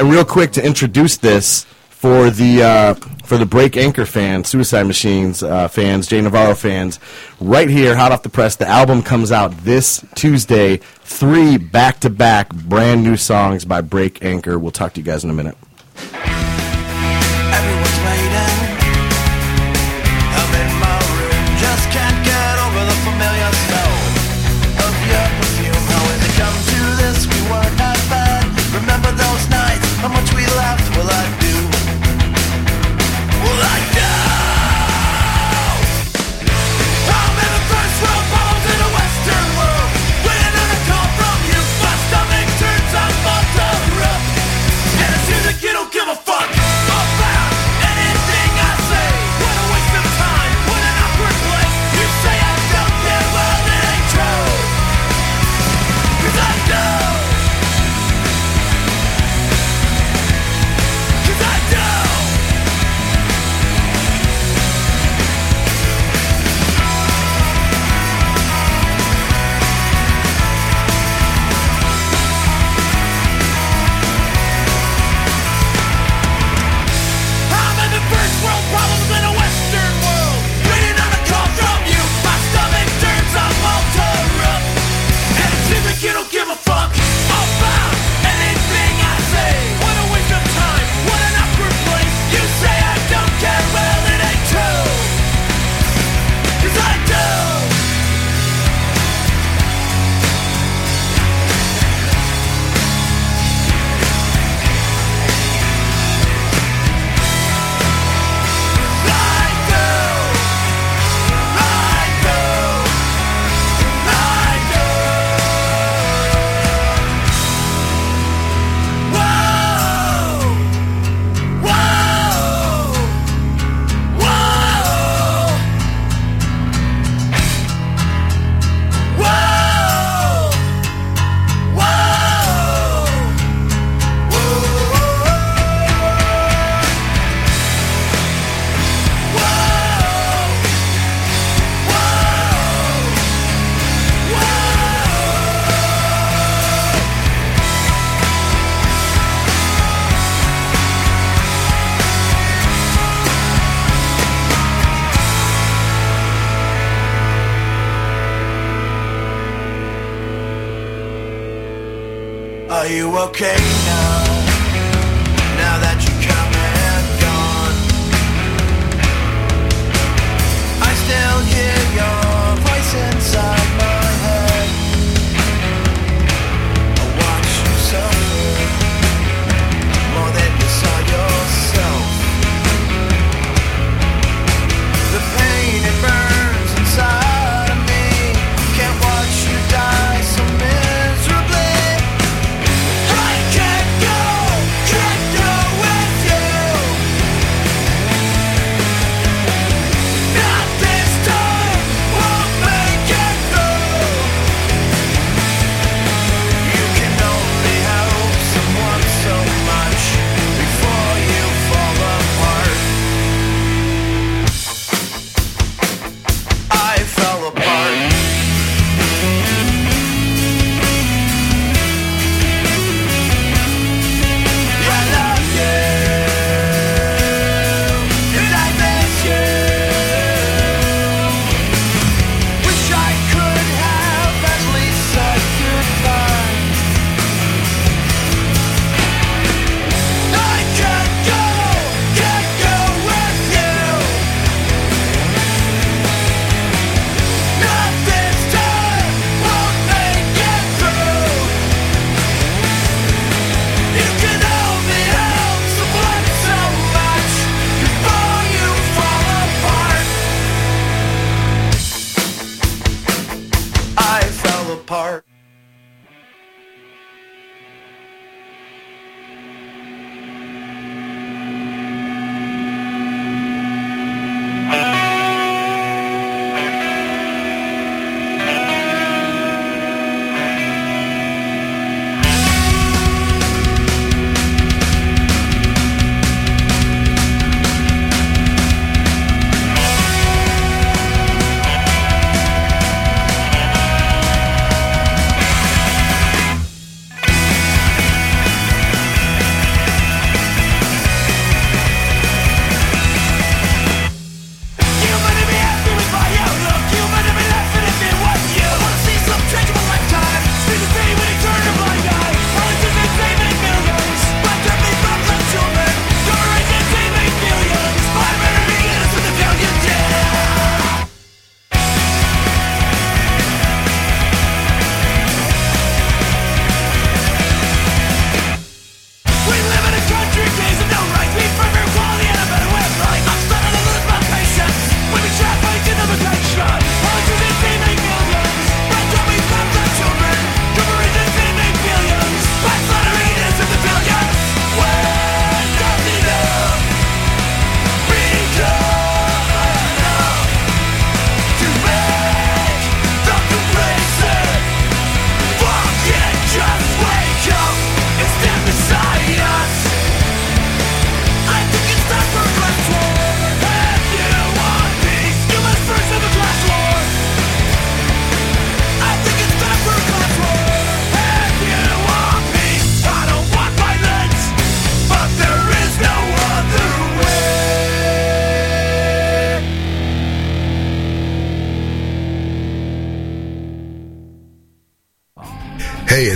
and real quick to introduce this for the uh, for the break anchor fans, Suicide Machines uh, fans, Jay Navarro fans, right here, hot off the press. The album comes out this Tuesday. Three back to back brand new songs by Break Anchor. We'll talk to you guys in a minute.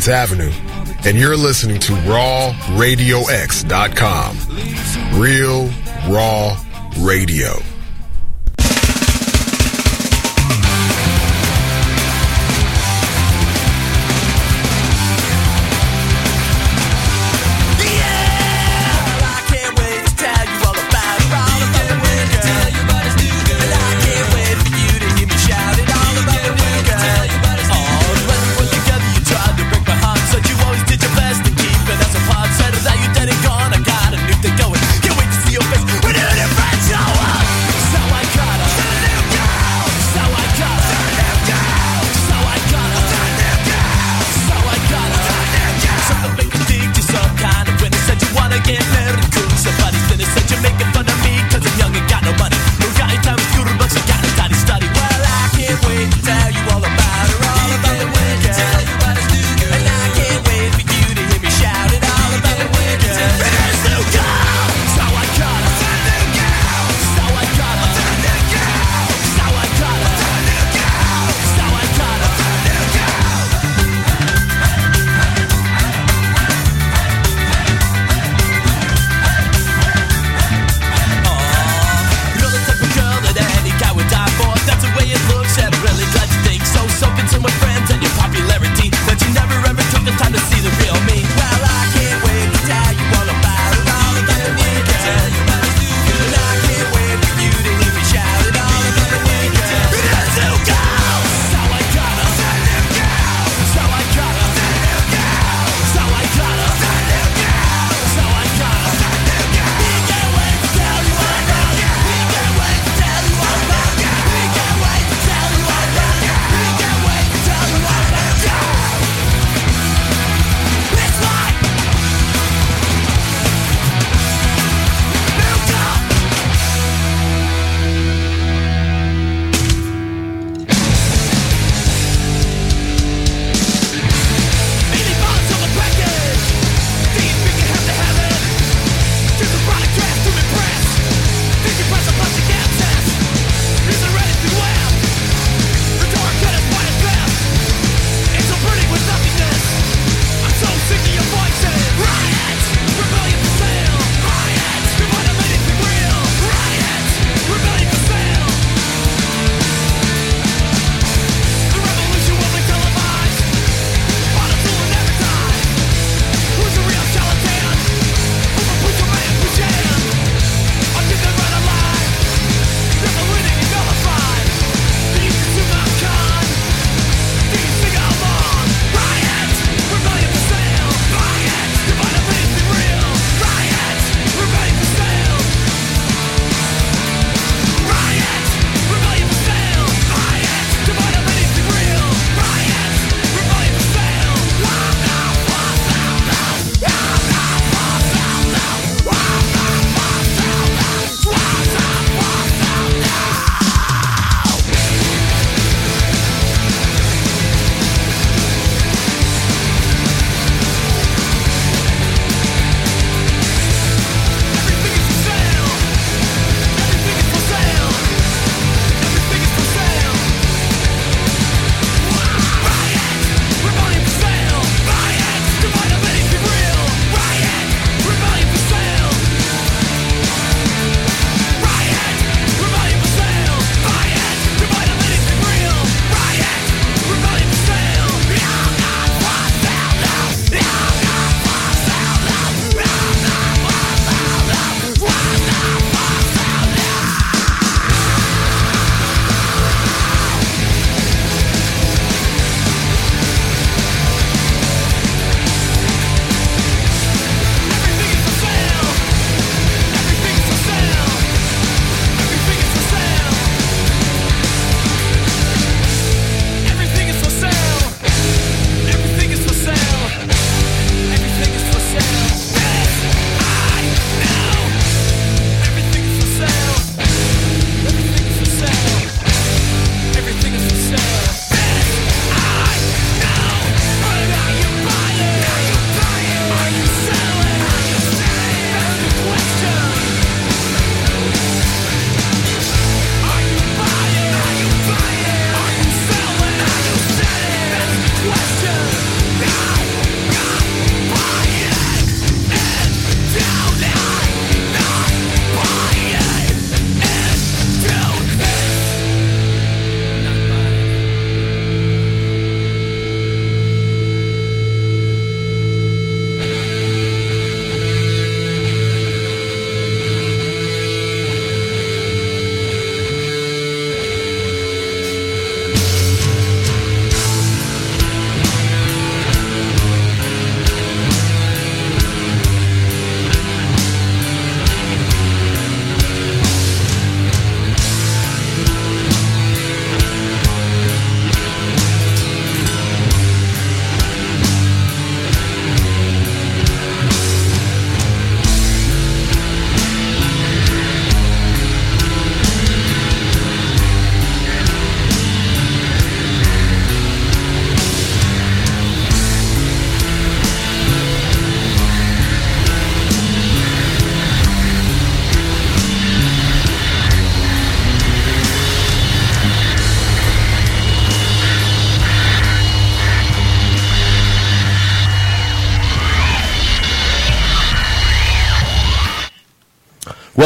Avenue, and you're listening to RawRadioX.com. Real Raw Radio.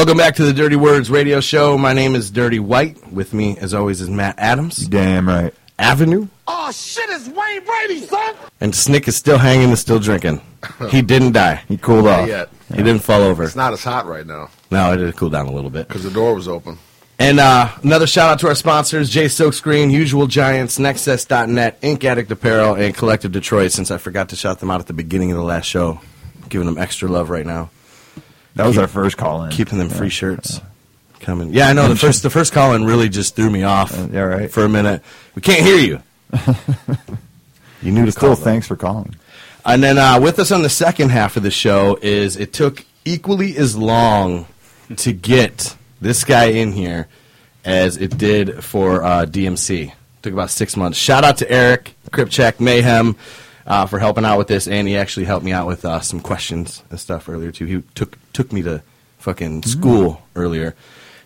Welcome back to the Dirty Words Radio Show. My name is Dirty White. With me, as always, is Matt Adams, Damn right. Avenue, Oh shit, it's Wayne Brady, son! and Snick is still hanging and still drinking. He didn't die. He cooled off. yet. He didn't fall over. It's not as hot right now No, it did cool down a little bit. because the door was open. And uh, another shout out to our sponsors, J Silkscreen, Usual Giants, Nexus.net, Ink Addict Apparel, and Collective Detroit, since I forgot to shout them out at the beginning of the last show. Giving them extra love right now. That was Keep- our first call in. Keeping them free shirts. Coming. Yeah, I know. The first the first call in really just threw me off Uh, yeah, right. for a minute. We can't hear you. you knew to Still, call. them. thanks for calling. And then uh, with us on the second half of the show is it took equally as long to get this guy in here as it did for uh, DMC. took about six months. Shout out to Eric Kripchak Mayhem uh, for helping out with this, and he actually helped me out with uh, some questions and stuff earlier too. He took took me to fucking school earlier.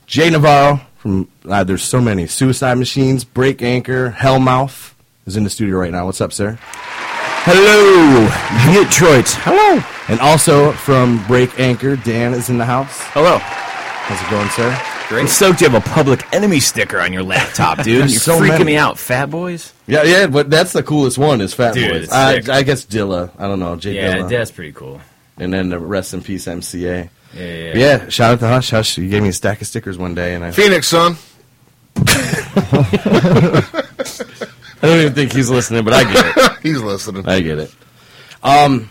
Jay Navarro from uh, there's so many Suicide Machines, Break Anchor, Hellmouth is in the studio right now. What's up, sir? Hello, Detroit. Hello. And also from Break Anchor, Dan is in the house. Hello. How's it going, sir? I'm stoked you have a public enemy sticker on your laptop, dude. You're so freaking many. me out, fat boys. Yeah, yeah, but that's the coolest one is Fat Dude, Boys. I. I guess Dilla. I don't know, Jay Yeah, Dilla. that's pretty cool. And then the rest in peace MCA. Yeah, yeah. Yeah. yeah, shout out to Hush Hush. You gave me a stack of stickers one day, and I, Phoenix, son. I don't even think he's listening, but I get it. He's listening. I get it. Um,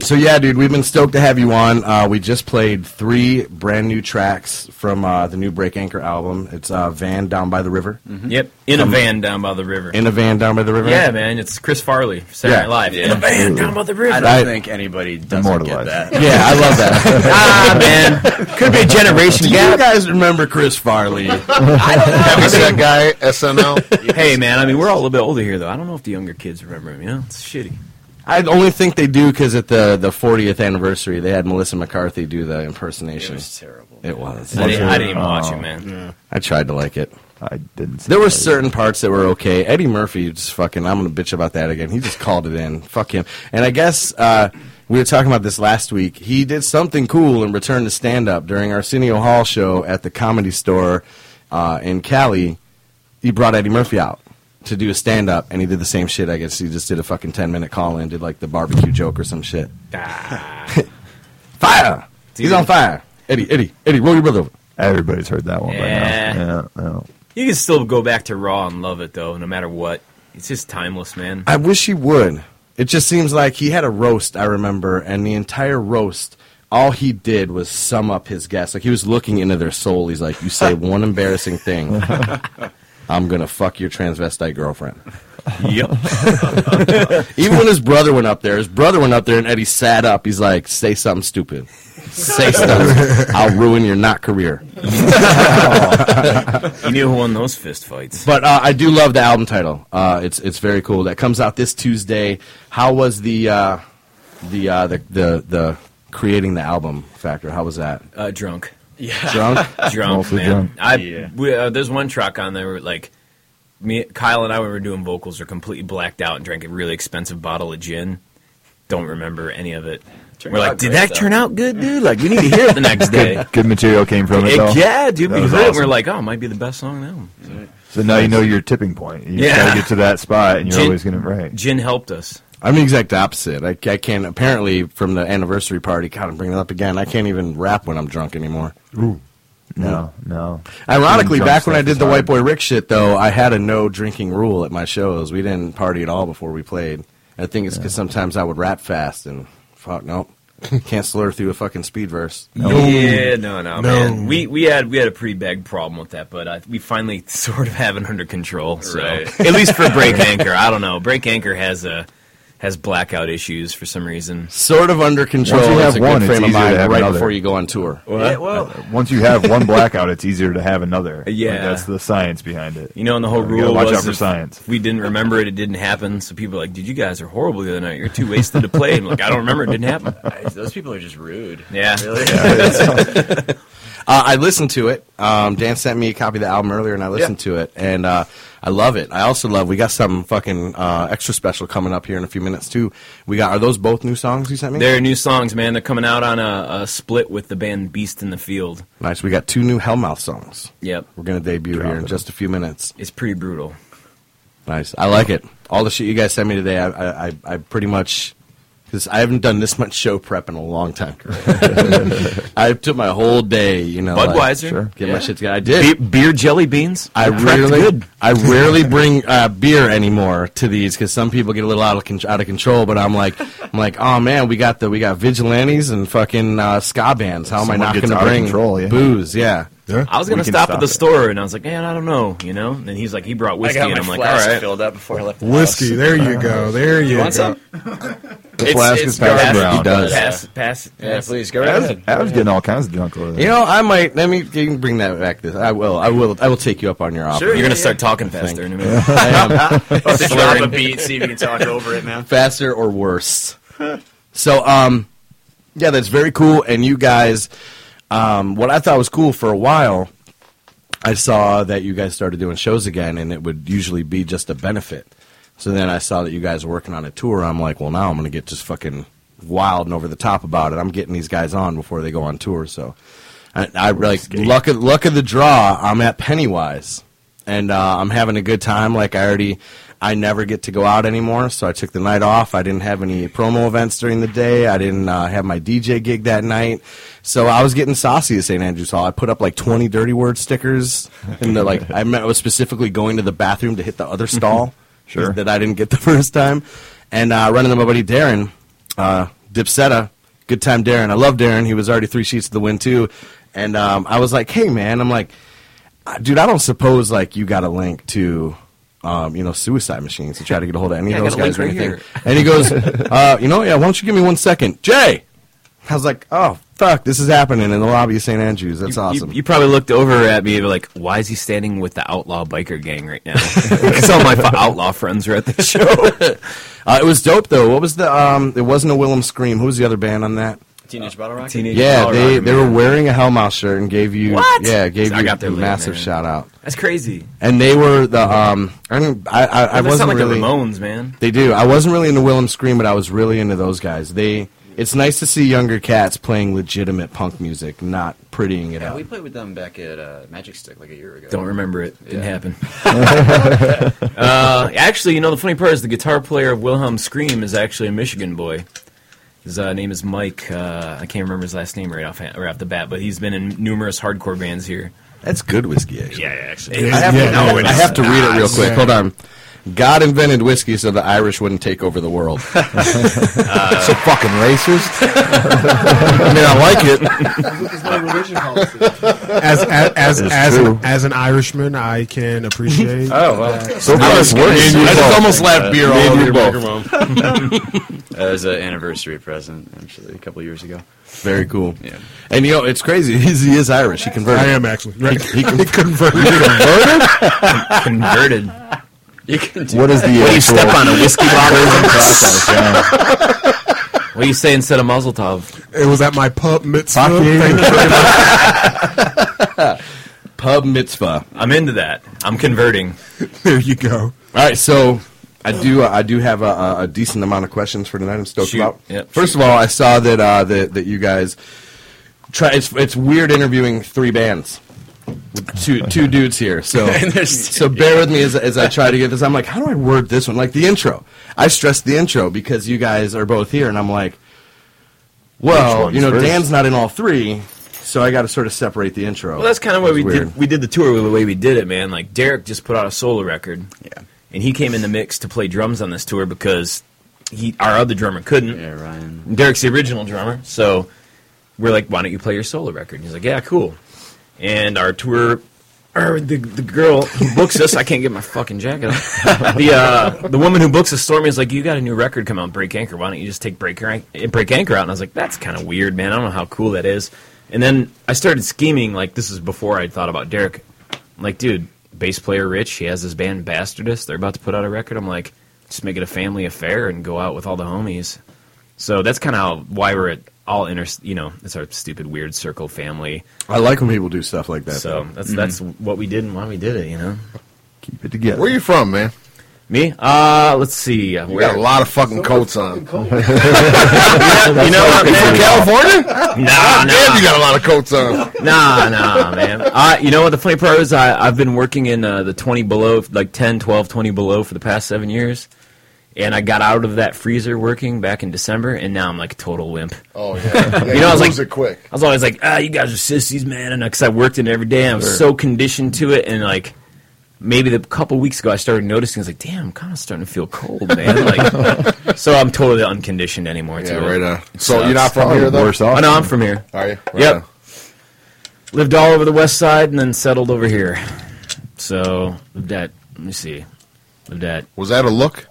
so yeah, dude, we've been stoked to have you on. Uh, we just played three brand new tracks from uh, the new Break Anchor album. It's uh, "Van Down by the River." Yep, in a van down by the river. In a van down by the river. yeah, man, it's Chris Farley, Saturday Yeah. Night Live. In a van down by the river. I don't I- think anybody doesn't get that. Yeah, I love that. ah, man, could be a generation Do you guys remember Chris Farley? Heavy set guy, SNL. Hey, man, I mean, we're all a little bit older here, though. I don't know if the younger kids remember him. You know, it's shitty. I only think they do because at the the 40th anniversary, they had Melissa McCarthy do the impersonation. It impersonation. was terrible. It was. I didn't, I didn't even Oh. watch it, man. I tried to like it. I didn't. see There were that. certain parts that were okay. Eddie Murphy just fucking. I'm gonna bitch about that again. He just called it in. Fuck him. And I guess uh, we were talking about this last week. He did something cool and returned to stand up during Arsenio Hall show at the Comedy Store uh, in Cali. He brought Eddie Murphy out to do a stand up, and he did the same shit. I guess he just did a fucking 10 minute call in, did like the barbecue joke or some shit. Ah, Fire! He's on fire. Eddie, Eddie, Eddie, roll your brother over. Everybody's heard that one Yeah. by now. Yeah, yeah. you can still go back to Raw and love it, though, no matter what. It's just timeless, man. I wish he would. It just seems like he had a roast, I remember, and the entire roast, all he did was sum up his guests. Like he was looking into their soul. He's like, You say one embarrassing thing, I'm going to fuck your transvestite girlfriend. yep. Even when his brother went up there, his brother went up there and Eddie sat up. He's like, Say something stupid. Say something. I'll ruin your not career. You knew who won those fist fights. But uh, I do love the album title. Uh, it's it's very cool. That comes out this Tuesday. How was the uh, the, uh, the the the creating the album factor? How was that? Uh, drunk. Drunk? drunk, man. drunk. I Yeah. we, uh, there's one truck on there where like me, Kyle and I when we were doing vocals are completely blacked out and drank a really expensive bottle of gin. Don't remember any of it. Turned we're like, did that though." turn out good, dude? Like, we need to hear it the next day. Good material came from it, It- though. yeah, dude. That We was heard it. awesome. We're like, oh, it might be the best song now. So now you know your tipping point. You Yeah. gotta get to that spot, and you're Gin- always gonna right. Gin helped us. I'm the exact opposite. I, I can't. Apparently, from the anniversary party, God, I'm bringing it up again. I can't even rap when I'm drunk anymore. No, no. Ironically, back when I did the hard. White Boy Rick shit, though, I had a no drinking rule at my shows. We didn't party at all before we played. I think it's because sometimes I would rap fast and fuck nope, can't slur through a fucking speed verse. Yeah, no, no, man. We we had we had a pretty big problem with that, but uh, we finally sort of have it under control. So Right. at least for Break Anchor, I don't know. Break Anchor has a has blackout issues for some reason. Sort of under control. Once you have one, good it's of easier to have right another. before you go on tour. Yeah, well, Once you have one blackout, it's easier to have another. Like, Yeah. that's the science behind it. You know, and the whole You gotta rule watch was out for if science. we didn't remember it, it didn't happen. So people are like, "Dude, you guys are horrible the other night. You're too wasted to play." And I'm like, I don't remember. It didn't happen. those people are just rude. Yeah. Really? Uh, I listened to it. Um, Dan sent me a copy of the album earlier, and I listened to it, and uh, I love it. I also love. We got some fucking uh, extra special coming up here in a few minutes too. We got. Are those both new songs you sent me? They're new songs, man. They're coming out on a, a split with the band Beast in the Field. nice. We got two new Hellmouth songs. Yep, We're gonna debut here in just a few minutes. it's pretty brutal. Nice. I like it. All the shit you guys sent me today, I, I, I pretty much because I haven't done this much show prep in a long time. I took my whole day, you know, like, Budweiser, Sure. get Yeah. my shit together. I did. Be- beer jelly beans. I Prepped rarely. I rarely bring uh, beer anymore to these because some people get a little out of con- out of control. But I'm like, I'm like, oh man, we got the we got vigilantes and fucking uh, ska bands. How am I not going to bring control, yeah. booze? Yeah, Yeah. I was gonna stop, stop at the it. store, and I was like, man, I don't know, you know. And he's like, he brought whiskey, and I'm like, flask all right. filled up before I left the Whiskey. house. There you go. There you, You want go. some? The flask is passed around. he does. Pass, pass, Yeah, pass. please go right Adam's, ahead. Adam's getting all kinds of junk over there. you know, I might. Let me you can bring that back. This I will. I will. I will take you up on your offer. You're gonna start talking faster in a minute. I am. Just drop a beat, see if you can talk over it, man. faster or worse. so, um, yeah, that's very cool. And you guys, um, what I thought was cool for a while, I saw that you guys started doing shows again, and it would usually be just a benefit. So then I saw that you guys were working on a tour. I'm like, well, now I'm going to get just fucking wild and over the top about it. I'm getting these guys on before they go on tour. So I, I like luck of, luck of the draw. I'm at Pennywise, and uh, I'm having a good time. Like I already, I never get to go out anymore, so I took the night off. I didn't have any promo events during the day. I didn't uh, have my DJ gig that night, so I was getting saucy at St. Andrews Hall. I put up like 20 dirty word stickers, and the like I meant I was specifically going to the bathroom to hit the other stall, Sure. that I didn't get the first time, and uh, running to my buddy Darren, uh, Dipsetta. Good time, Darren. I love Darren. He was already three sheets to the wind too, and um, I was like, "Hey, man," I'm like, "Uh, "Dude, I don't suppose like you got a link to." Um, you know, suicide machines to try to get a hold of any Yeah, of those guys or link right anything. And he goes, uh, you know, yeah, why don't you give me one second? Jay! I was like, oh, fuck, this is happening in the lobby of St. Andrews. That's You- you- awesome. You, probably looked over at me and were like, why is he standing with the outlaw biker gang right now? Because all my fu- outlaw friends are at the show. uh, it was dope, though. What was the, um, it wasn't a Wilhelm Scream. Who was the other band on that? Teenage Battle Rocket? Teenage Yeah, Battle they, Rocket, they were wearing a Hellmouth shirt and gave you, What? yeah, gave I you got their a link, massive man. shout out. That's crazy. And they were the, um, I mean, I, I, I they wasn't sound like really. the Ramones, man. They do. I wasn't really into Wilhelm Scream, but I was really into those guys. They. It's nice to see younger cats playing legitimate punk music, not prettying it Yeah, up. we played with them back at uh, Magic Stick like a year ago. Don't remember it. Didn't Yeah. happen. uh, actually, you know, the funny part is the guitar player of Wilhelm Scream is actually a Michigan boy. His uh, name is Mike. Uh, I can't remember his last name right off, right off the bat, but he's been in numerous hardcore bands here. That's good whiskey, actually. Yeah, actually. I have, Yeah, to, no, I have to read it real quick. Yeah. Hold on. God invented whiskey so the Irish wouldn't take over the world. Uh, so fucking racist. I mean, I like it. As as as as an, as an Irishman, I can appreciate. Oh, well. So far, it's worse. I just almost laughed beer all Me and over you your both. microphone. That was an anniversary present, actually, a couple years ago. Very cool. Yeah. And you know, it's crazy. He's, he is Irish. He converted. I am actually. Right. He, he converted. Converted. You can do What is the What do you step on a whiskey bottle? process? Yeah. What do you say instead of Mazel Tov? It was at my pub mitzvah. Thank you very much. pub mitzvah. I'm into that. I'm converting. There you go. All right, so I do I do have a, a- a decent amount of questions for tonight. I'm stoked Shoot. about. Yep, First of all, I saw that uh, that that you guys try. It's it's weird interviewing three bands. With two two dudes here, so so bear with me as, as I try to get this. I'm like, how do I word this one? Like the intro. I stressed the intro because you guys are both here, and I'm like, well, you know, first? Dan's not in all three, so I got to sort of separate the intro. Well, that's kind of why we weird. did. We did the tour the way we did it, man. Like Derek just put out a solo record, Yeah. and he came in the mix to play drums on this tour because he our other drummer couldn't. Yeah, Ryan. Derek's the original drummer, so we're like, why don't you play your solo record? And he's like, yeah, cool. And our tour, or the the girl who books us, I can't get my fucking jacket on. The uh, the woman who books us, Stormy, is like, you got a new record come out, Break Anchor. Why don't you just take Break Break Anchor out? And I was like, that's kind of weird, man. I don't know how cool that is. And then I started scheming. Like this is before I thought about Derek. I'm like, dude, bass player Rich, he has his band Bastardus. They're about to put out a record. I'm like, just make it a family affair and go out with all the homies. So that's kind of why we're at all inter. You know, it's our stupid weird circle family. I like when people do stuff like that. So though. that's that's what we did and why we did it. You know, Keep it together. Where you from, man? me. Uh let's see. Uh, You where got a lot of fucking coats on. you know what, You from man? California? Nah, Damn, nah, you got a lot of coats on. nah, nah, man. Uh, you know what? The funny part is, I, I've been working in uh, the 20 below, like 10, 12, 20 below for the past seven years. And I got out of that freezer working back in December, and now I'm like a total wimp. Oh yeah, yeah You know, I was like- it quick. I was always like, ah, you guys are sissies, man. And because I worked in it every day, and I was so conditioned to it. And like, maybe the couple weeks ago, I started noticing, I was like, damn, I'm kind of starting to feel cold, man. Like, so I'm totally unconditioned anymore. Yeah, to right it. on. It So you're not from here though? Worse off. Oh, no, I'm from here. Are you? Right Yep. on. Lived all over the west side and then settled over here. So lived at let me see. Lived at Was that a look?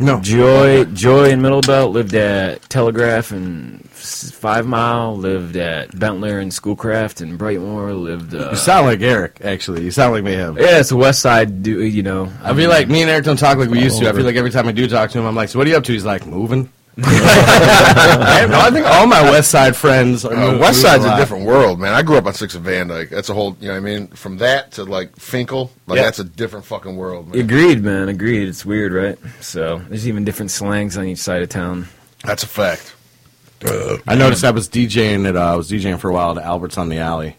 No Joy Joy in Middlebelt, lived at Telegraph and Five Mile, lived at Bentler and Schoolcraft and Brightmoor, lived uh, You sound like Eric. Actually, you sound like Mayhem. Yeah, it's the west side do you know. I feel like me and Eric don't talk like we used to. I feel like every time I do talk to him, I'm like, "So what are you up to?" He's like, "Moving." I, no, I think all my West Side friends are Uh, West Side's a lot. different world, man. I grew up on Six of Van Dyke. That's a whole, you know what I mean? From that to like Fenkell, like Yeah. that's a different fucking world, man. Agreed, man. Agreed. It's weird, right? So there's even different slangs on each side of town. That's a fact. I noticed I was DJing at uh, I was DJing for a while at Albert's on the Alley,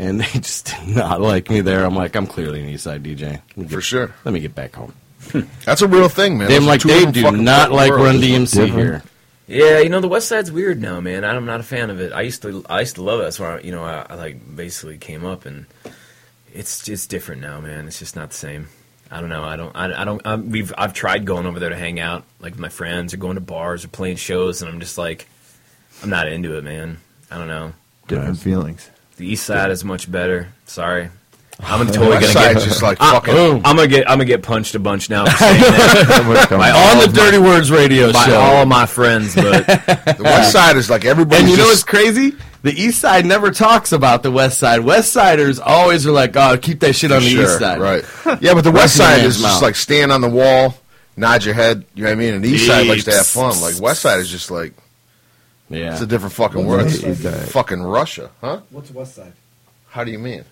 and they just did not like me there. I'm like, I'm clearly an East Side DJ. Let me For sure. Let me get back home. That's a real thing, man. they're like they do not like worlds. Run DMC here. Yeah, you know the West Side's weird now, man. I'm not a fan of it. I used to, I used to love it. That's where I, you know I, I like basically came up, and it's it's different now, man. It's just not the same. I don't know. I don't. I, I don't. i we've I've tried going over there to hang out, like with my friends, or going to bars or playing shows, and I'm just like, I'm not into it, man. I don't know. Different feelings. The East Side is much better. Sorry, I'm totally gonna Side's get. just like I- fucking. I'm gonna get. I'm gonna get punched a bunch now for saying that by On the of my- Dirty Words Radio by show. all of my friends, but The West Side is like everybody. and you know what's crazy? The East Side never talks about the West Side. West Siders always are like, "Oh, keep that shit on the sure, East Side." right? Yeah, but the West Russian Side man's is just mouth. like stand on the wall, nod your head. You know what I mean? And the East Side likes to have fun. Like West Side is just like Yeah. it's a different fucking world. It's West Side. fucking Russia, huh? What's West Side? How do you mean?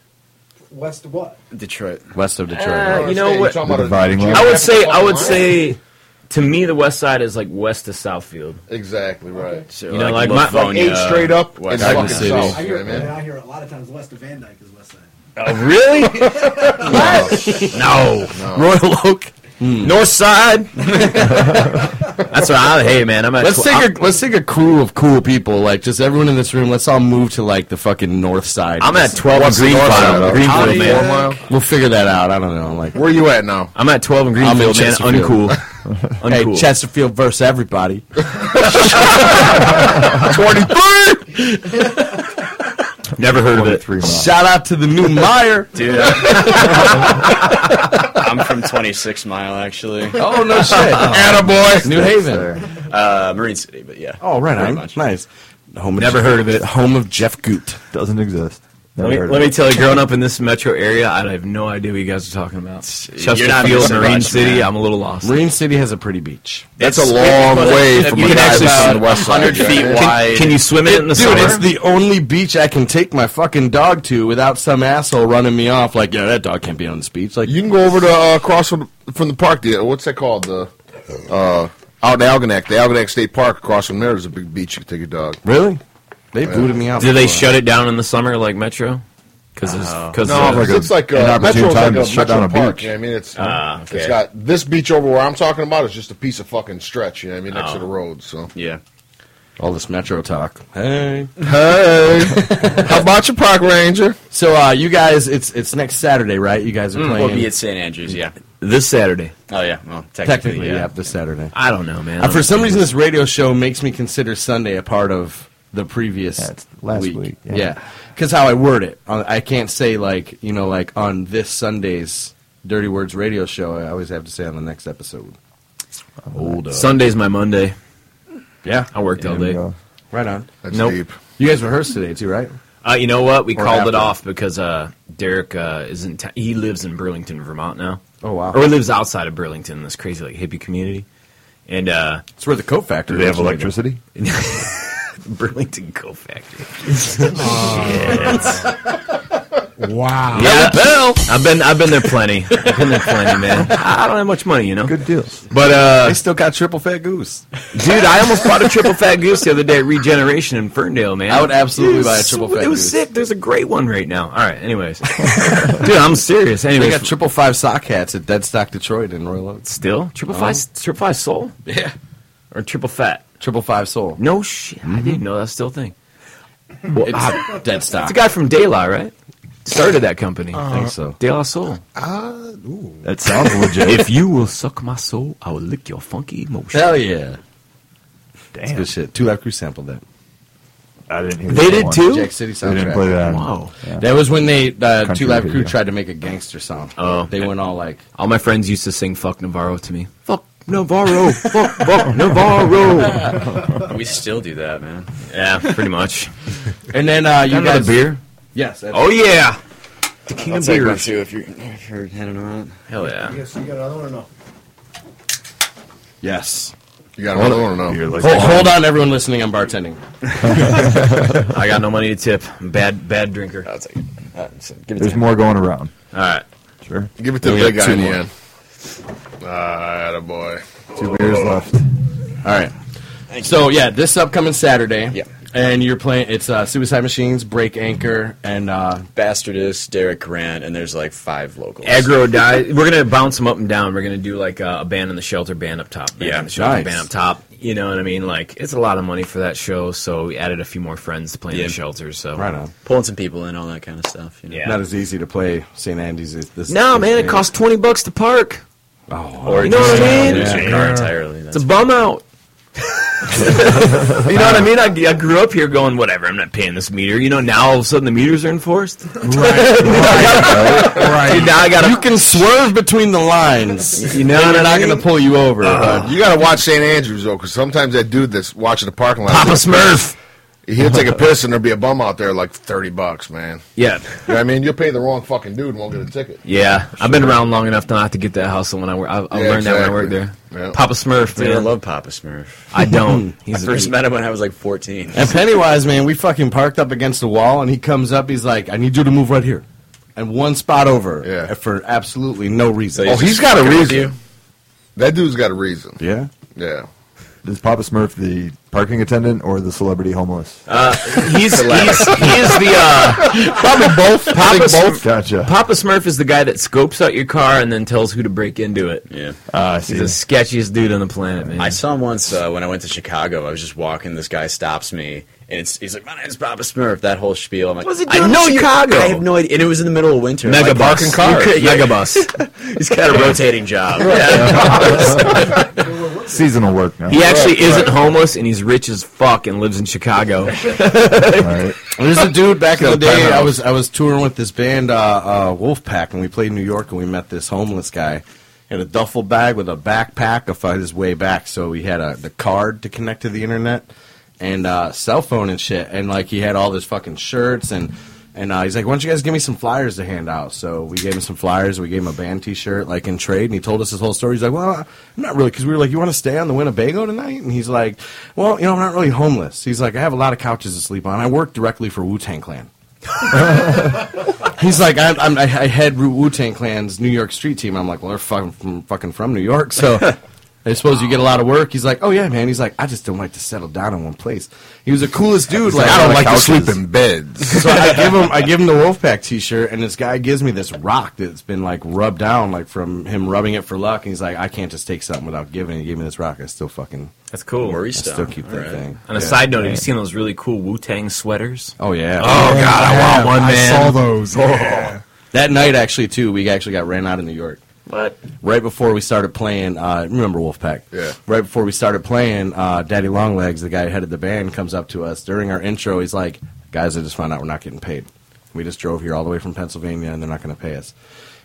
West of what? Detroit. West of Detroit. Uh, you know what? talking about dividing line. I would say I would line? say to me the West Side is like west to Southfield. exactly right. So, You know, like my- Like eight straight up West and fucking City. south. I hear, know what I hear a lot of times west of Van Dyke is West Side. Oh really? no. Royal Oak. Hmm. North Side. That's what I. Hey man, I'm at. Let's tw- take a let's take a crew of cool people, like just everyone in this room. Let's all move to like the fucking north side. I'm at 12 in What's the north side Greenfield. Greenfield, man. mile? We'll figure that out. I don't know. Like, Where are you at now? I'm at 12 in I'm in Greenfield, man. Chesterfield. Uncool. hey, Chesterfield versus everybody. Never heard of it. Three miles. Shout out to the new Meijer. Dude, I'm from 26 Mile, actually. Oh no shit. Attaboy. New Haven. Uh, Marine City, but yeah. Oh right Pretty on. much. Nice. Home of Never heard of it. Home of Jeff Goot. Doesn't exist. Never Let me, let me tell you, growing up in this metro area, I have no idea what you guys are talking about. You're not Chesterfield, missing Marine much, City, man. I'm a little lost. Marine City has a pretty beach. That's a long it's- way from you a can guy actually on the west side. 100 feet what I mean? wide. Can you swim in it in the Dude, summer? it's the only beach I can take my fucking dog to without some asshole running me off. Like, yeah, that dog can't be on this beach. Like, You can go over to uh, across from, from the park. The, what's that called? The uh, out in Algonac, the Algonac State Park across from there. There's a big beach you can take your dog. really? They booted me out. Do they shut it down in the summer like Metro? Because because No, like because it's like an uh, opportune Metro's like a to shut Metro down a park. beach. You know what I mean? It's Ah, okay. it's got this beach over where I'm talking about is just a piece of fucking stretch. You know what I mean? Next to the road. So Yeah. all this metro talk? Hey. hey, how about your park ranger? So, uh, you guys, it's it's next Saturday, right? You guys are playing. We'll be at St. Andrews, yeah. this Saturday. Oh, yeah. Well, technically, technically, yeah. yeah. this Saturday. I don't know, man. Uh, for some reason, this radio show makes me consider Sunday a part of the previous Yeah, last week. week, Yeah, yeah. because how I word it, Uh, I can't say like you know, like on this Sunday's Dirty Words radio show. I always have to say on the next episode. Hold up. Sunday's my Monday. yeah, I worked all day. right on. That's Nope. deep. You guys rehearsed today too, right? Uh, you know what? We Or called it off because uh, Derek uh, is in. ta he lives in Burlington, Vermont now, Oh wow. or he lives outside of Burlington, this crazy like hippie community. and uh, It's where the coat factory. Do they have is right electricity? Burlington Coat Factory. Wow. Yeah, I've been I've been there plenty. I've been there plenty, man. I don't have much money, you know. Good deals. But uh, They still got triple fat goose. dude, I almost bought a triple fat goose the other day at Regeneration in Ferndale, man. I would absolutely It was buy a triple sw- fat It was goose. sick. There's a great one right now. All right. Anyways, dude, I'm serious. They Anyways, got triple five sock hats at Dead Stock Detroit in Royal Oaks. still triple five triple five soul Yeah. or triple fat. Triple five soul. No shit. I didn't know that's still a thing. It's Dead Stock. It's a guy from De La, right? Started that company. I think so. De La Soul. That sounds legit. if you will suck my soul, I will lick your funky emotion. Hell yeah. That's Damn. good shit. Two Live Crew sampled that. I didn't hear They that did one. too? Jack City They didn't soundtrack. play that. Wow. Yeah. That was when they uh, Country Two Live Crew video. tried to make a gangster song. Oh. they went all like, All my friends used to sing "Fuck Navarro" to me. Fuck Navarro. fuck, fuck Navarro. We still do that, man. yeah, pretty much. and then uh, you Got another guys beer? Yes. that's- Oh yeah, the king I'll of take one beers. too if you're, if you're handing them out. Hell yeah. Yes, you got another one or no? yes. You got another one or You're no? like- Hold, hold on, everyone listening. I'm bartending. I got no money to tip. Bad, bad drinker. I'll take it. Uh, so give it There's to more going around. All right. Sure. Give it to the We big guy two in the end. Ah, boy. Two beers left. All right. So yeah, this upcoming Saturday. Yeah. And you're playing. It's uh, Suicide Machines, Break Anchor, and uh, Bastardus, Derek Grant, and there's like five locals. Aggro die. We're gonna bounce them up and down. We're gonna do like uh, a band in the shelter, band up top. Band Yeah, in the shelter, nice. band up top. You know what I mean? Like it's a lot of money for that show. So we added a few more friends to play in Yeah. the shelter. So right on. Pulling some people in, all that kind of stuff. You know? Yeah. Not as easy to play St. Andy's this. No, this man, it costs twenty bucks to park. Oh, Or You know what I mean? Use your Yeah. car entirely. It's a bum out. you know what I mean? I, I grew up here going, whatever, I'm not paying this meter. You know, now all of a sudden the meters are enforced. Right. Right. now I gotta, you can swerve between the lines. you know they're not going to pull you over. Uh, but You got to watch St. Andrews though, because sometimes that dude that's watching the parking lot, Papa Smurf. He'll take a piss and there'll be a bum out there like thirty bucks, man. Yeah. You know what I mean? You'll pay the wrong fucking dude and won't get a ticket. Yeah, I've been around long enough to not have to get that hustle when I work. I, I Yeah, learned that when I worked there. Yeah. Papa Smurf, Dude, I love Papa Smurf. I don't. I He's first met him when I was like 14. And Pennywise, man, we fucking parked up against the wall, and he comes up. He's like, "I need you to move right here," and one spot over. Yeah. For absolutely no reason. So Oh, he's got a reason. That dude's got a reason. yeah. Yeah. Is Papa Smurf the parking attendant or the celebrity homeless? Uh, he's, he's he is the uh, Probably both. Papa both. Gotcha. Papa Smurf is the guy that scopes out your car and then tells who to break into it. Yeah. Ah, I He's the sketchiest dude on the planet, man. I saw him once uh, when I went to Chicago. I was just walking. This guy stops me, and it's, he's like, "My name's Papa Smurf." That whole spiel. I'm like, What's he "I doing in know you- Chicago?" I have no idea. And it was in the middle of winter. Mega like, bus. parking cars. Mega bus. He's got a rotating job. Seasonal work now. He actually isn't homeless and he's rich as fuck and lives in Chicago. All right. There's a dude back in the day. I was I was touring with this band, uh, uh, Wolfpack, and we played in New York, and we met this homeless guy. He had a duffel bag with a backpack of his way back, so he had a the card to connect to the internet and uh, cell phone and shit, and like he had all this fucking shirts and. And uh, he's like, "Why don't you guys give me some flyers to hand out?" So we gave him some flyers. We gave him a band T-shirt, like in trade. And he told us his whole story. He's like, "Well, I'm not really," because we were like, "You want to stay on the Winnebago tonight?" And he's like, "Well, you know, I'm not really homeless." He's like, "I have a lot of couches to sleep on. I work directly for Wu Tang Clan." He's like, I'm, I'm, I I head Wu Tang Clan's New York street team. I'm like, well, they're fucking from, fucking from New York, so I suppose you get a lot of work. He's like, oh yeah, man. He's like, I just don't like to settle down in one place. He was the coolest dude. Like, I don't like to couches. sleep in beds. so I give him, I give him the Wolfpack T-shirt, and this guy gives me this rock that's been like rubbed down, like from him rubbing it for luck. And he's like, I can't just take something without giving. it. He gave me this rock. I still fucking, That's cool. Worry I still keep that All right. thing. On a Yeah. side note, have you seen those really cool Wu Tang sweaters? Oh yeah. Oh god, I want one, Man. I saw those. Yeah. That night, actually, too, we actually got ran out of New York. What? right before we started playing, uh, remember Wolfpack? Yeah. Right before we started playing, uh, Daddy Longlegs, the guy who headed the band, comes up to us during our intro. He's like, "Guys, I just found out we're not getting paid. We just drove here all the way from Pennsylvania, and they're not going to pay us."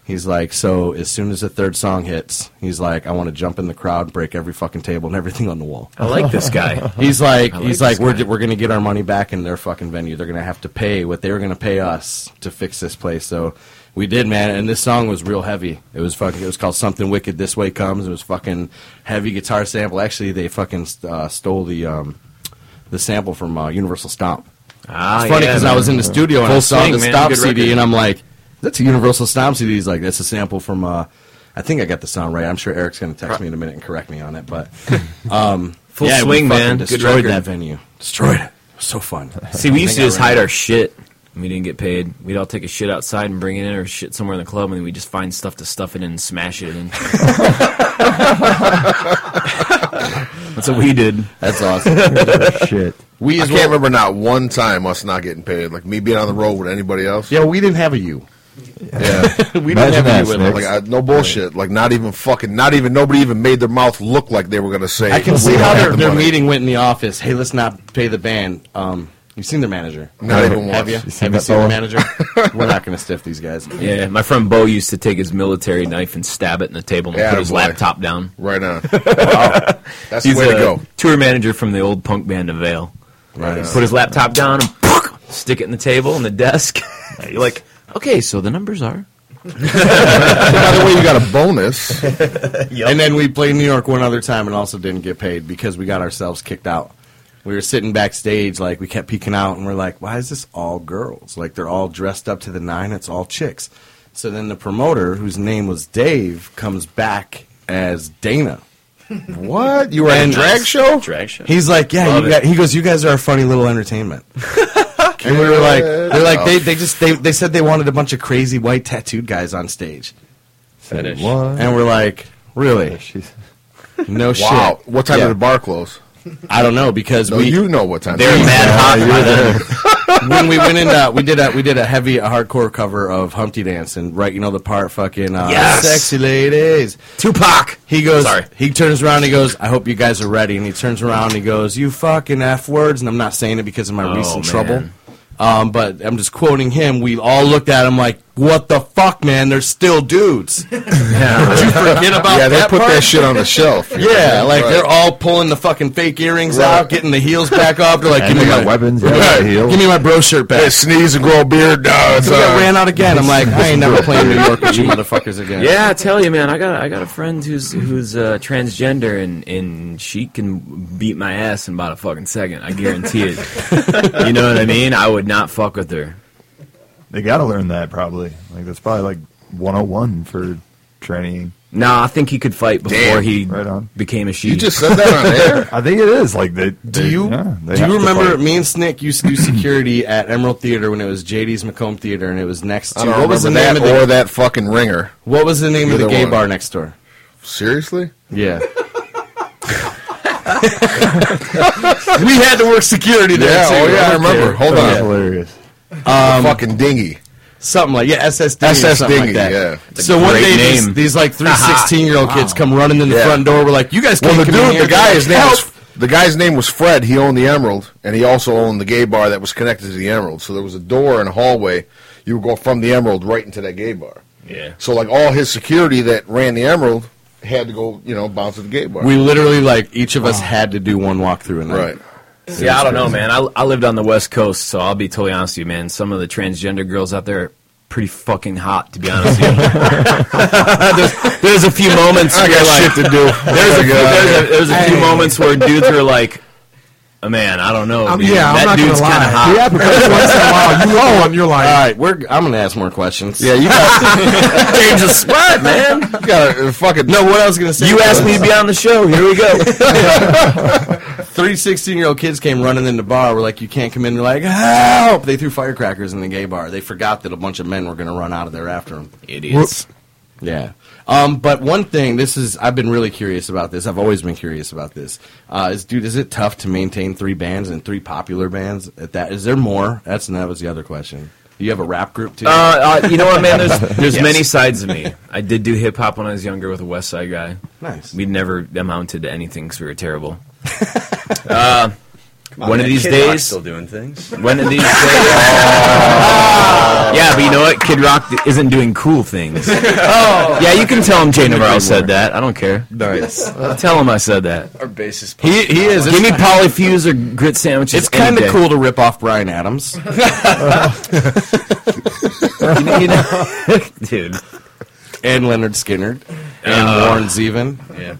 He's like, "So as soon as the third song hits, he's like, I want to jump in the crowd, break every fucking table and everything on the wall." I like this guy. He's like, like he's like, this we're we're gonna get our money back in their fucking venue. They're gonna have to pay what they were gonna pay us to fix this place. So We did, man, and this song was real heavy. It was fucking. It was called "Something Wicked This Way Comes." It was fucking heavy guitar sample. Actually, they fucking uh, stole the um, the sample from uh, Universal Stomp. Ah, It's funny yeah, because I was in the studio and Full I saw swing, the man. Stomp Good CD, record. and I'm like, "That's a Universal Stomp CD." He's like, "That's a sample from." Uh, I think I got the sound right. I'm sure Eric's going to text me in a minute and correct me on it, but um, Full yeah, swing, man. Destroyed that venue. Destroyed it. It was so fun. See, we used to I just hide our shit. We didn't get paid. We'd all take a shit outside and bring it in, or shit somewhere in the club, and then we just find stuff to stuff it in and smash it in. That's what we did. That's awesome. Shit. We I as can't well. remember not one time us not getting paid. Like me being on the road with anybody else. Yeah, we didn't have a you. Yeah. we didn't Imagine have a that, you with Snick. us. Like I, no bullshit. Like not even fucking. Not even nobody even made their mouth look like they were gonna say. I can "We see don't how have their, the their money." meeting went in the office. Hey, let's not pay the band. Um, you've seen their manager. Not even Have once. you? You seen Have you seen their manager? We're not going to stiff these guys. Yeah, my friend Bo used to take his military knife and stab it in the table and Yeah, put his boy. laptop down. Right on. wow. That's He's the way a to go. tour manager from the old punk band Avail. Right. Put his laptop down and stick it in the table and the desk. You're like, okay, so the numbers are. By the way, you got a bonus. And then we played New York one other time and also didn't get paid because we got ourselves kicked out. We were sitting backstage, like we kept peeking out, and we're like, "Why is this all girls? Like they're all dressed up to the nine. It's all chicks." So then the promoter, whose name was Dave, comes back as Dana. What? You were at a drag show? Drag show. He's like, yeah, Love you it. guys, he goes, you guys are a funny little entertainment. and we were like, they're like, they, they just, they, they said they wanted a bunch of crazy white tattooed guys on stage. Fetish. And we're like, really? She's- No Wow. shit. What time Yeah. did the bar close? I don't know because No, we, you know what time. They're mad hot by then. when we went in, uh, we did a, we did a heavy a hardcore cover of Humpty Dance and right, you know, the part fucking, uh, Yes! sexy ladies. Tupac. He goes, Sorry. he turns around and he goes, I hope you guys are ready. And he turns around and he goes, you fucking F words. And I'm not saying it because of my Oh, recent man. trouble. Um, but I'm just quoting him. We all looked at him like, what the fuck, man? They're still dudes. Did you forget about Yeah, they that put part? that shit on the shelf. Yeah, like Right. they're all pulling the fucking fake earrings Right. out, getting the heels back up. They're like, And give me my weapons. Yeah, Right. they heal. give me my bro shirt back. They back. sneeze and grow a beard. No, it's So we got uh, ran out again. I'm like, I ain't never playing New York with you motherfuckers again. Yeah, I tell you, man, I got I got a friend who's who's uh, transgender, and and she can beat my ass in about a fucking second. I guarantee it. you know what I mean? I would not fuck with her. They got to learn that probably. Like that's probably like 101 for training. No, I think he could fight before Damn. he Right on. became a she. You just said that on air. I think it is like they. Do you yeah, they do you remember me and Snick used to do security at Emerald Theater when it was JD's Macomb Theater and it was next to I don't what was the remember name of the or that fucking ringer. what was the name of the gay one. bar next door? Seriously? Yeah. we had to work security there. Yeah, too. oh yeah, I remember. Hold That's on. hilarious. Um, the fucking dinghy. Something like yeah, SS Dinghy. SS Dinghy, like that. yeah. So one day these, these like three 16 year old kids come running in the Yeah. front door. We're like, you guys Well, can't the come in dude, here. the guy, his name was the guy's name was Fred. He owned the Emerald, and he also owned the gay bar that was connected to the Emerald. So there was a door and a hallway. You would go from the Emerald right into that gay bar. yeah. So like all his security that ran the Emerald had to go, you know, bounce to the gay bar. We literally like each of us had to do one walkthrough a night. right. Yeah, I don't know, man. I, I lived on the West Coast, so I'll be totally honest with you, man. Some of the transgender girls out there are pretty fucking hot, to be honest with you. there's, there's a few moments I where got like, shit to do. there's, a oh few, there's, a, there's a few moments where dudes are like, man, I don't know. I'm- dude. yeah, I'm that not gonna dude's kind lie. of hot. Yeah, because once in a while you roll and you're like, All right, we're. I'm gonna ask more questions. Yeah, you got Change the spot, man. you got a uh, fucking No, what I was gonna say. You asked me to be on the show. Here we go. Three 16 year old kids came running in the bar. We're like, you can't come in. They're like, help! They threw firecrackers in the gay bar. They forgot that a bunch of men were going to run out of there after them. Idiots. Yeah. Um, but one thing, this is, I've been really curious about this. I've always been curious about this. Uh, is, dude, is it tough to maintain three bands and three popular bands at that? Is there more? That's, that was the other question. You have a rap group too? Uh, uh, you know what, man? There's there's many sides of me. I did do hip hop when I was younger with a West Side guy. nice. We never amounted to anything because we were terrible. uh, on, one of these Kid Rock's days, still doing things. one of these days. Oh. yeah, but you know what? Kid Rock isn't doing cool things. oh, yeah, you can tell him Jay Navarro said that. I don't care. Nice. Tell him I said that. Our bassist. He he is. Give me Polyfuze or grit sandwiches. it's kind of cool to rip off Bryan Adams You know- you know- dude. and Lynyrd Skynyrd and uh, Warren Zevon. Yeah.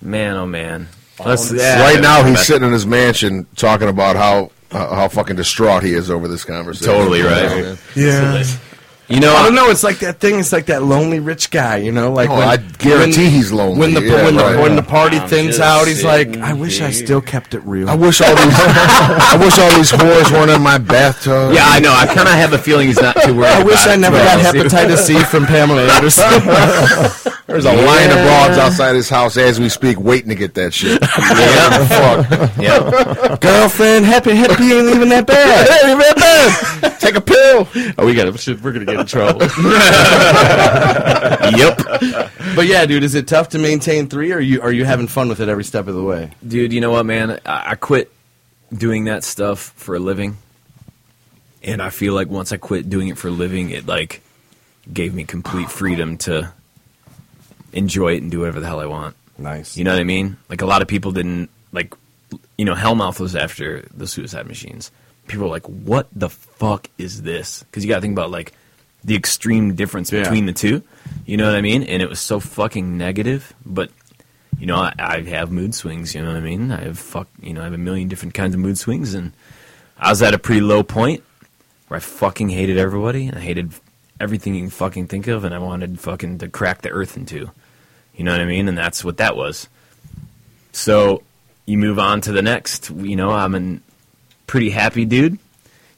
Man, oh man. Let's, yeah, right now, he's back- sitting in his mansion talking about how how, how fucking distraught he is over this conversation. Totally right. Yeah. You know, I don't know. It's like that thing. It's like that lonely rich guy. You know, like Oh, when, I guarantee he's lonely. When the Yeah, when, right. the when the party I'm thins out, he's like, I wish I still kept it real. I wish all these I wish all these whores weren't in my bathtub. yeah, I know. I kind of have a feeling he's not too worried. I wish about I never got hepatitis C from Pamela Anderson. There's a line of broads outside his house as we speak, waiting to get that shit. Yeah, fuck. Yeah. Girlfriend, happy happy ain't even that bad. ain't even that bad. Take a pill. Oh, we got it. We're gonna get in trouble. yep. but yeah, dude, is it tough to maintain three? Or are you are you having fun with it every step of the way? Dude, you know what, man? I, I quit doing that stuff for a living, and I feel like once I quit doing it for a living, it like gave me complete freedom to enjoy it and do whatever the hell I want. Nice. You know what I mean? Like a lot of people didn't like. You know, Hellmouth was after the Suicide Machines. People were like, "What the fuck is this?" Because you got to think about like the extreme difference Yeah. between the two. You know what I mean? And it was so fucking negative. But you know, I, I have mood swings. You know what I mean? I have fuck. You know, I have a million different kinds of mood swings, and I was at a pretty low point where I fucking hated everybody and I hated everything you can fucking think of, and I wanted fucking to crack the earth in two. You know what I mean? And that's what that was. So you move on to the next. You know, I'm a pretty happy dude.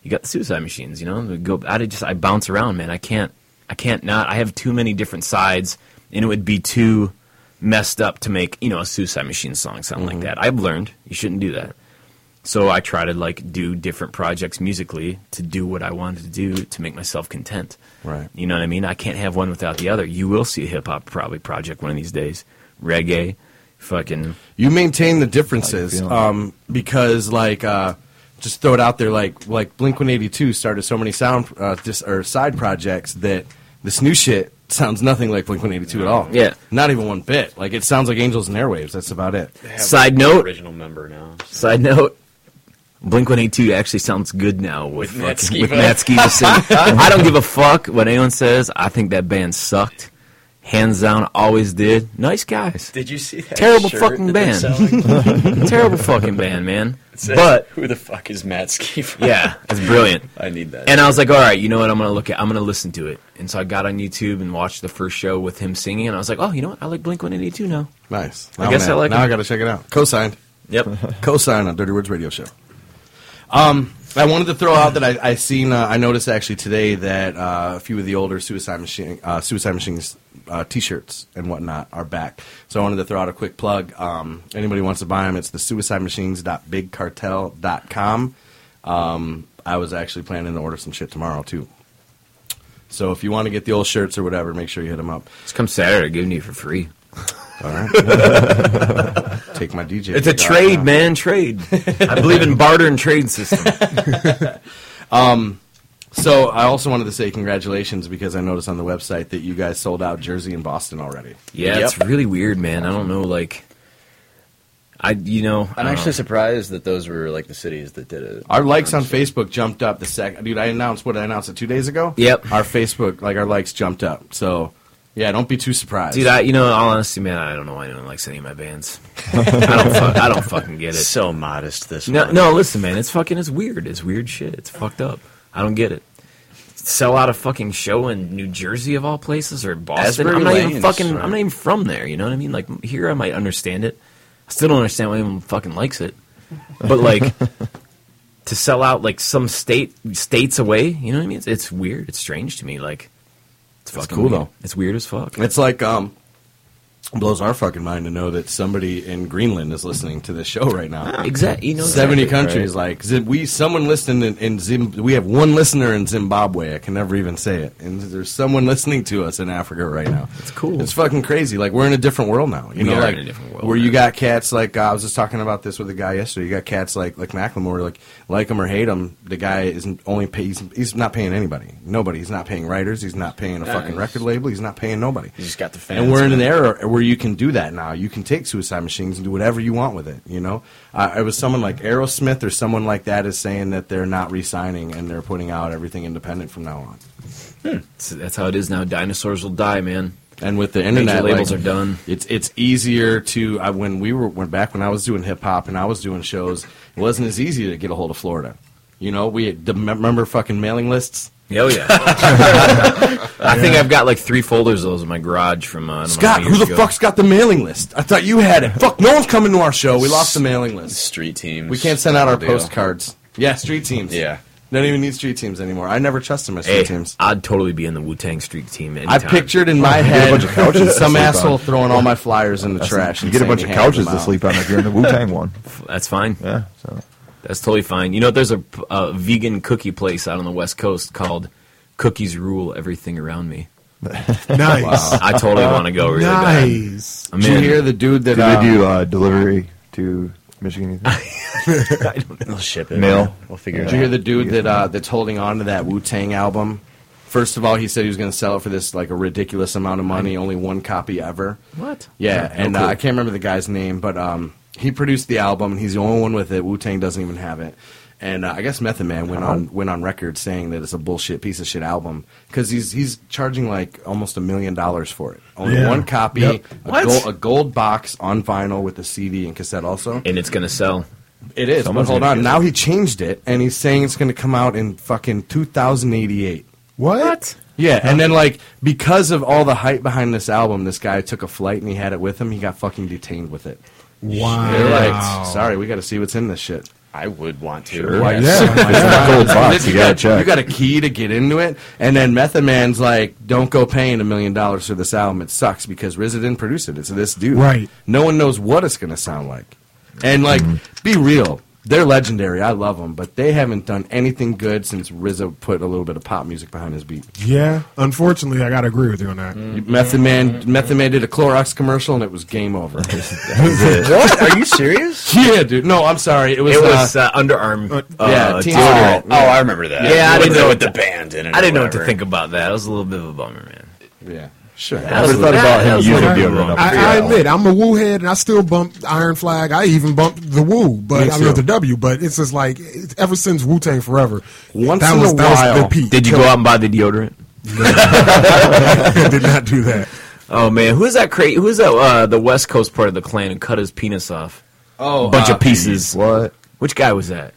You got the suicide machines. You know, go. I just I bounce around, man. I can't. I can't not. I have too many different sides, and it would be too messed up to make you know a suicide machine song sound like that. I've learned you shouldn't do that. So I try to like do different projects musically to do what I wanted to do to make myself content. Right. You know what I mean? I can't have one without the other. You will see a hip hop probably project one of these days. Reggae, fucking You maintain the differences, um, because like uh, just throw it out there, like like Blink One Eighty Two started so many sound uh, dis- or side projects that this new shit sounds nothing like Blink One Eighty Two at all. Yeah. not even one bit. Like it sounds like Angels and Airwaves. That's about it. Side an note- original member now. Side note: Blink One Eight Two actually sounds good now with With Matt fucking- with Skiba. Matt Skiba singing. I don't give a fuck what anyone says. I think that band sucked, hands down. Always did. Nice guys. Did you see that? Terrible shirt fucking that band. Terrible fucking band, man. It says, But who the fuck is Matt Skiba? yeah, it's brilliant. I need that. And I was like, all right, you know what? I'm gonna look at. I'm gonna listen to it. And so I got on YouTube and watched the first show with him singing. And I was like, oh, you know what? I like Blink One Eighty Two now. Nice. I guess I like Now it. I got to check it out. Co-signed. Yep. Co-signed on Dirty Words Radio Show. Um, I wanted to throw out that I, I seen. Uh, I noticed actually today that uh, a few of the older Suicide Machine, uh, Suicide Machines uh, T-shirts and whatnot are back. So I wanted to throw out a quick plug. Um, anybody wants to buy them? It's the SuicideMachines.BigCartel.com. Um, I was actually planning to order some shit tomorrow too. So if you want to get the old shirts or whatever, make sure you hit them up. It's come Saturday, giving you for free. All right. Take my DJ. It's a trade, now. man. Trade. I believe in barter and trade system. Um, so I also wanted to say congratulations because I noticed on the website that you guys sold out Jersey and Boston already. Yeah, it's really weird, man. I don't know, like, I, you know, I I'm actually know. surprised that those were like the cities that did it. Our likes on Facebook jumped up the second. Dude, I announced what I announced it two days ago. Yep. Our Facebook, like our likes jumped up. So yeah, don't be too surprised. dude. I, you know, all honesty, man, I don't know why anyone likes any of my bands. I don't, fu- I don't fucking get it. So modest this No, one. no, listen, man, it's fucking, it's weird. It's weird shit. It's fucked up. I don't get it. Sell out a fucking show in New Jersey of all places or Boston. Asbury I'm not even fucking. right. I'm not even from there. You know what I mean? Like here, I might understand it. I still don't understand why anyone fucking likes it. But like to sell out like some state states away, you know what I mean? It's, it's weird. It's strange to me. Like it's fucking cool, weird. though. It's weird as fuck. It's like um, blows our fucking mind to know that somebody in Greenland is listening to this show right now. Exactly. You know, Seventy exactly, countries, like Zim- we, someone listening in, in Zim, we have one listener in Zimbabwe. I can never even say it, and there's someone listening to us in Africa right now. It's cool. It's fucking crazy. Like we're in a different world now. You We know, are like in a different world, where you got cats like uh, I was just talking about this with a guy yesterday. You got cats like like Macklemore, like like him or hate him. The guy isn't only pay, he's, he's not paying anybody, nobody. He's not paying writers. He's not paying a fucking record label. He's not paying nobody. You just got the fans. And we're in an man. era where you can do that now. You can take Suicide Machines and do whatever you want with it. You know, uh, it was someone like Aerosmith or someone like that is saying that they're not re-signing and they're putting out everything independent from now on. That's, that's how it is now. Dinosaurs will die, man. And with the Major internet, labels like, are done. It's it's easier to uh, when we were when back when I was doing hip hop and I was doing shows. It wasn't as easy to get a hold of Florida. You know, we had, remember fucking mailing lists. Hell yeah. I think I've got like three folders of those in my garage from uh, I know Scott, who the ago. fuck's got the mailing list? I thought you had it. Fuck, no one's coming to our show. We lost the mailing list. Street teams. We can't send out our Deal. postcards. Yeah, street teams. Yeah. Don't even need street teams anymore. I never trusted my street Hey, teams. I'd totally be in the Wu Tang Street team. I pictured in my you get a head bunch of couches to some sleep on. asshole throwing all my flyers in the trash. You and get a bunch of couches to sleep on if you're in the Wu Tang one. That's fine. Yeah. So That's totally fine. You know, there's a, a vegan cookie place out on the West Coast called Cookies Rule Everything Around Me. Nice. I totally want to go really bad. nice. I'm Did you hear the dude that do uh, they do uh, delivery to Michigan? You think? They'll ship it. Mail. man. We'll figure Did it you hear the dude that uh, that's holding on to that Wu Tang album? First of all, he said he was going to sell it for this like a ridiculous amount of money, only one copy ever. What? Yeah, no and uh. I can't remember the guy's name, but um, he produced the album. and He's the only one with it. Wu Tang doesn't even have it. And uh, I guess Method Man went on went on record saying that it's a bullshit piece of shit album because he's he's charging like almost a million dollars for it. Only Yeah. one copy, Yep. a, What? gold, a gold box on vinyl with the CD and cassette also. And it's going to sell. It is. Someone's but hold gonna on. get Now it. he changed it, and he's saying it's going to come out in fucking 2088. What? Yeah, and then like because of all the hype behind this album, this guy took a flight and he had it with him. He got fucking detained with it. Wow. They're like, sorry, we got to see what's in this shit. I would want to. Sure. Like, Yeah. so- Yeah. Gold box, You, you gotta check. you got a key to get into it, and then Method Man's like, "Don't go paying a million dollars for this album. It sucks because RZA didn't produce it. It's this dude. Right. No one knows what it's gonna sound like. And like, be real. They're legendary. I love them, but they haven't done anything good since RZA put a little bit of pop music behind his beat. Yeah. Unfortunately, I got to agree with you on that. Method Man, Method Man did a Clorox commercial, and it was game over. what? Are you serious? yeah, dude. No, I'm sorry. It was. It uh, was uh, underarm. Uh, yeah, Teen deodorant. Spirit. Oh, I remember that. Yeah, I didn't know with the band in it. I didn't know what to think about that. It was a little bit of a bummer, man. yeah, sure. I never thought about that him was using a- deodorant. up I, I admit I'm a Wu head, and I still bump Iron Flag. I even bumped the Wu, but I mean the W. But it's just like it's, ever since Wu Tang Forever. Once that in was a that was while- the peak. Did you go out and buy the deodorant? I Did not do that. Oh man, who's that crazy? Who's that? Uh, the West Coast part of the clan who cut his penis off? Oh, A bunch uh, of pieces. What? Which guy was that?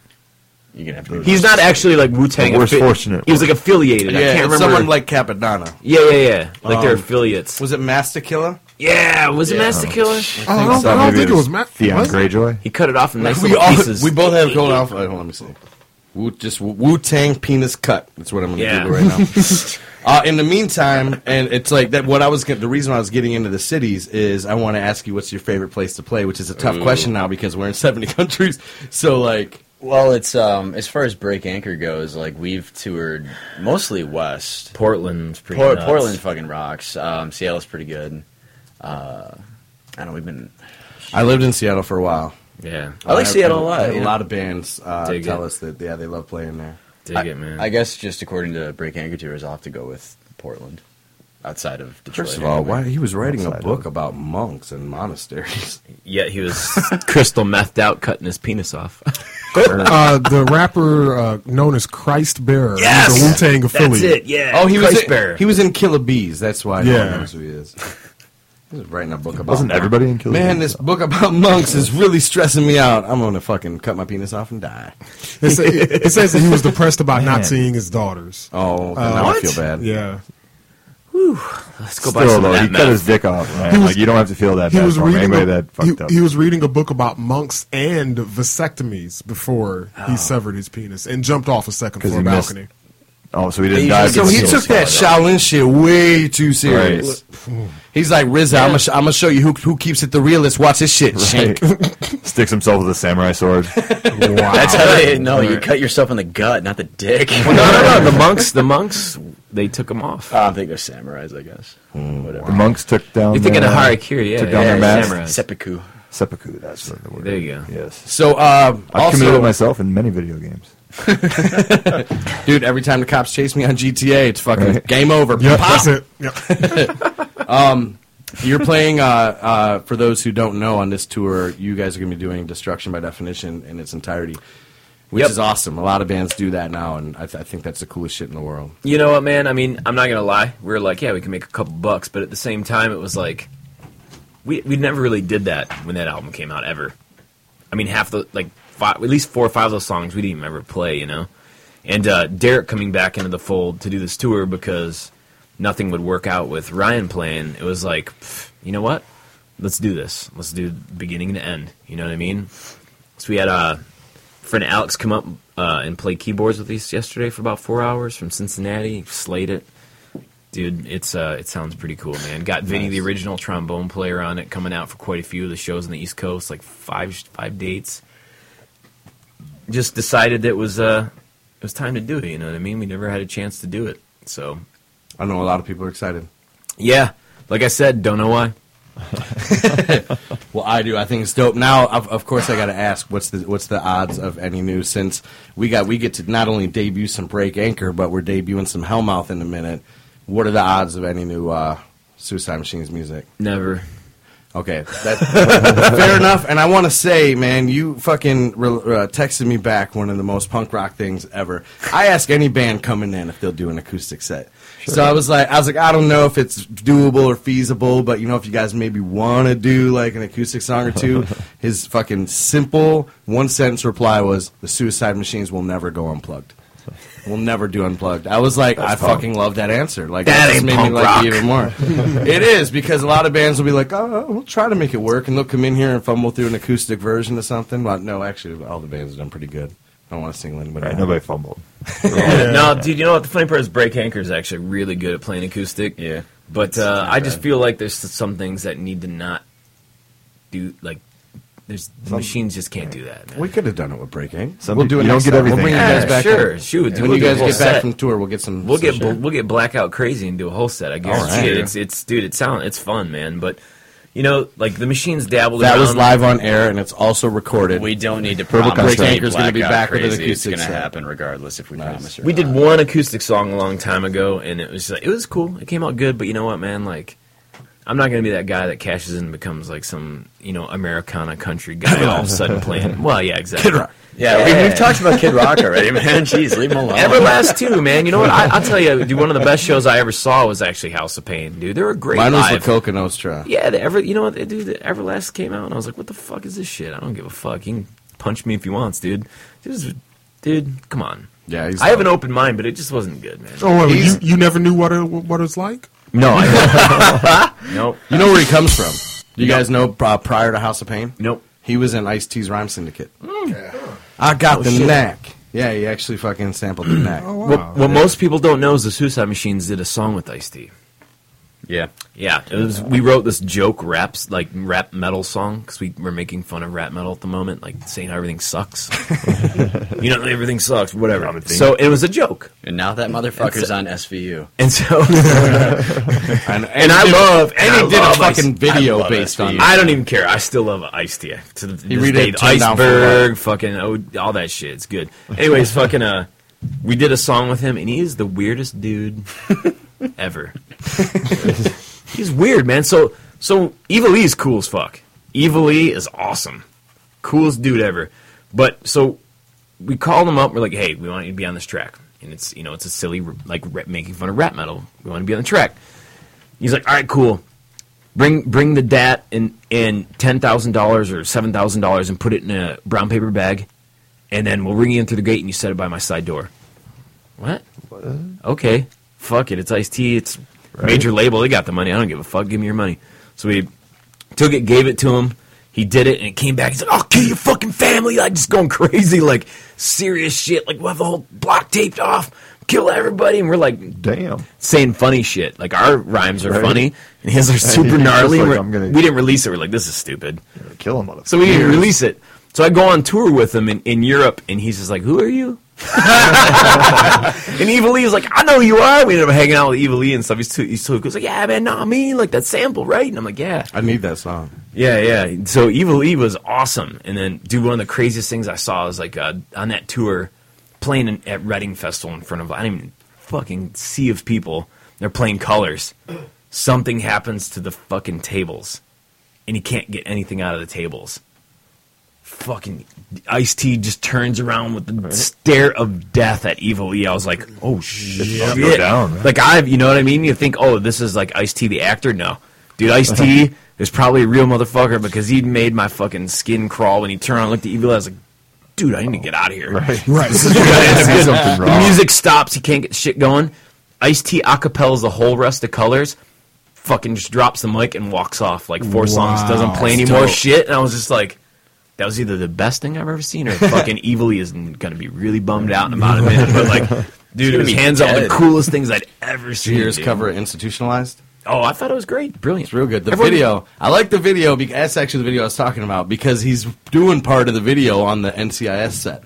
You're gonna have to. He's not actually like Wu Tang. The worst fortunate He was like affiliated. I Yeah, can't remember. someone like Cappadonna. yeah, yeah, yeah. Like they're Um, affiliates. Was it Master Killer? Yeah, was it Yeah. Master Killer? Oh, I don't, I don't think it was Matt. Theon was it? Greyjoy. He cut it off in nice we little all, pieces. we both have going off. Hold on, let me see. Wu, just Wu Tang penis cut. That's what I'm going to Yeah. Google right now. uh, in the meantime, and it's like that. What I was get, the reason I was getting into the cities is I want to ask you what's your favorite place to play, which is a tough question now because we're in 70 countries. So like, Well, it's um as far as Break Anchor goes, like we've toured mostly west. Portland's pretty Por- nuts. Portland fucking rocks. Um, Seattle's pretty good. Uh, I don't know. We've been. I lived in Seattle for a while. Yeah, I like have- Seattle a lot. A know? lot of bands uh, Dig tell it. us that yeah they love playing there. dig I, it, man. I guess just according to Break Anchor tours, I'll have to go with Portland, outside of Detroit. First of all, anyway. why he was writing a book of- about monks and monasteries. Yet he was crystal methed out, cutting his penis off. Uh, the rapper uh, known as Christ Bearer. Yes! He's a Wu Tang affiliate. That's it. Yeah. Oh, he was in, Bearer. he was in Killer Bees. That's why no Yeah. one knows who he is. He was writing a book about. Wasn't everybody in Kill Man, this book about monks is really stressing me out. I'm gonna fucking cut my penis off and die. It, sa- it, it says that he was depressed about Man. not seeing his daughters. Oh, Uh, now I feel bad. Yeah. Let's go buy Still, some though, of he that cut his dick off, man. He was- like, you don't have to feel that He bad was for him. reading. Anybody A, that fucked he, up. he was reading a book about monks and vasectomies before Oh. he severed his penis and jumped off a second 'Cause floor he missed- balcony. Oh, so he didn't He dive. So into he the took that solid Shaolin shit way too serious. He's like RZA. I'm gonna I'm gonna show you who who keeps it the realest. Watch this shit. Shank. Right. Sticks himself with a samurai sword. That's how they no. You cut yourself in the gut, not the dick. Well, no, no, no. The monks, the monks, they took them off. I don't think they're samurais. I guess. Whatever. The monks took down. You're thinking their, of Harakiri, yeah. Took down yeah, their mask. samurais. Seppuku. Seppuku. That's the word. There you go. Yes. So uh, I've committed also, myself in many video games. dude, every time the cops chase me on GTA, it's fucking Right. game over. Yep, Pop. that's it. Yep. You're playing. Uh, uh, for those who don't know, on this tour, you guys are going to be doing Destruction by Definition in its entirety, which Yep. is awesome. A lot of bands do that now, and I, th- I think that's the coolest shit in the world. You know what, man? I mean, I'm not gonna lie. We were like, yeah, we can make a couple bucks, but at the same time, it was like, we we never really did that when that album came out ever. I mean, half the like five, at least four or five of those songs we didn't even ever play, you know. And uh, Derek coming back into the fold to do this tour because nothing would work out with Ryan playing. It was like, pff, you know what? Let's do this. Let's do beginning to end. You know what I mean? So we had uh, friend Alex come up uh, and play keyboards with us yesterday for about four hours from Cincinnati. Slayed it, dude. It's uh, it sounds pretty cool, man. Got Vinny, the original trombone player, on it, coming out for quite a few of the shows on the East Coast, like five five dates. Just decided that it was uh, it was time to do it. You know what I mean? We never had a chance to do it, so I know a lot of people are excited. yeah. Like I said, don't know why. Well, I do. I think it's dope. Now, of, of course, I got to ask, what's the what's the odds of any news? Since we got we get to not only debut some Break Anchor, but we're debuting some Hellmouth in a minute. What are the odds of any new uh, Suicide Machines music? Never. Okay, that's fair enough. And I want to say, man, you fucking re- uh, texted me back one of the most punk rock things ever. I ask any band coming in if they'll do an acoustic set. So I was like, I was like, I don't know if it's doable or feasible, but you know, if you guys maybe want to do like an acoustic song or two, his fucking simple one sentence reply was, "The Suicide Machines will never go unplugged." We'll never do unplugged. I was like, I fucking love that answer. Like That that, just made me like rock. even more. it is because a lot of bands will be like, oh, we'll try to make it work, and they'll come in here and fumble through an acoustic version of something. But no, actually, all the bands have done pretty good. I don't want to single anybody. Right, out. nobody fumbled. no, dude, you know what? The funny part is Break Anchor is actually really good at playing acoustic. Yeah. But uh, I just feel like there's some things that need to not do, like, there's the machines just can't do that. Man. We could have done it with breaking. Some we'll do it you don't get time. everything. We'll bring Yeah, you guys back. sure, in. shoot, And dude, when we'll you guys whole get back from tour, we'll get some. We'll some get shit. bl- we'll get blackout crazy and do a whole set. I guarantee right. it. It's it's dude. It sound it's fun, man. But you know, like the machines dabbled. That was live on air, and it's also recorded. We don't need to Purple promise Contract. any Anchor's gonna be blackout back with an crazy. It's going to happen regardless if we promise or We not. did one acoustic song a long time ago, and it was like it was cool. It came out good, but you know what, man? Like, I'm not gonna be that guy that cashes in and becomes like some you know Americana country guy all of a sudden playing. Well, yeah, exactly. Yeah, we, we've talked about Kid Rock already, man. Jeez, leave him alone. Everlast too, man. You know what? I, I'll tell you, dude. One of the best shows I ever saw was actually House of Pain, dude. They were great Mine was live. with Coka Nostra. Yeah, the ever you know what, dude? The Everlast came out, and I was like, "What the fuck is this shit? I don't give a fuck. He can punch me if he wants, dude. This is, dude, come on. Yeah, he's I have an open mind, but it just wasn't good, man. Oh, wait, you, you never knew what it, what it's like? No, I nope, You know where he comes from? You guys know uh, prior to House of Pain? nope. He was in Ice T's Rhyme Syndicate. I got oh, the knack. Yeah, he actually fucking sampled the knack. Oh, wow. What, what most people don't know is the Suicide Machines did a song with Ice T. Yeah. Yeah, it was. We wrote this joke raps like rap metal song because we were making fun of rap metal at the moment, like saying how everything sucks. you know, everything sucks, whatever. So it was a joke, And now that motherfucker's on SVU. and so And, and I love and and he I did a fucking Ice- video based on SVU. I don't even care. I still love Ice T. To the, He this redid day, Turn Down for Iceberg, fucking oh, all that shit. It's good. Anyways, fucking uh, we did a song with him, and he is the weirdest dude ever. He's weird, man. So so Evil E is cool as fuck. Evil E is awesome, coolest dude ever. But so we called him up. We're like, hey, we want you to be on this track, and it's you know it's a silly like rap, making fun of rap metal. We want to be on the track. He's like, all right, cool. Bring bring the dat and and ten thousand dollars or seven thousand dollars and put it in a brown paper bag, and then we'll ring you in through the gate and you set it by my side door. What? Okay, fuck it. It's Ice T. It's major label. They got the money. I don't give a fuck. Give me your money. So we took it, gave it to him. He did it and it came back. He's like, "I'll kill your fucking family!" Like just going crazy, like serious shit. Like we'll have the whole block taped off, kill everybody, and we're like Damn. saying funny shit. Like our rhymes are Right. funny, and his are super gnarly. like, We're- "I'm gonna- we didn't release it. We're like, "This is stupid." Kill him. So we didn't release it. So I go on tour with him in, in Europe, and he's just like, "Who are you?" and Evil Lee was like, "I know who you are." We ended up hanging out with Evil Lee and stuff. He's too, he's too, he's like, "Yeah, man, not me." Like that sample, right? And I'm like, "Yeah." I need that song. Yeah, yeah. So Evil Lee was awesome. And then, dude, one of the craziest things I saw was like uh, on that tour, playing in, at Reading Festival in front of I don't even fucking sea of people. They're playing colors. Something happens to the fucking tables, and he can't get anything out of the tables. Fucking Ice T just turns around with the stare of death at Evil E. I was like, oh shit! go down, man. Like I've, you know what I mean? You think, oh, this is like Ice T the actor? No, dude, Ice T is probably a real motherfucker because he made my fucking skin crawl when he turned on and looked at Evil. E. I was like, dude, I need to get out of here. Right. Right. This is good. See The music stops. He can't get shit going. Ice T acapellas the whole rest of Colors. Fucking just drops the mic and walks off like four songs. Doesn't play any more shit. And I was just like, that was either the best thing I've ever seen or fucking Evil E is going to be really bummed out in about a minute. But like, dude, it was hands on the coolest things I'd ever seen. you hear his dude. cover institutionalized? Oh, I thought it was great. Brilliant. It's real good. The Everyone- video, I like the video. Because, that's actually the video I was talking about because he's doing part of the video on the NCIS set.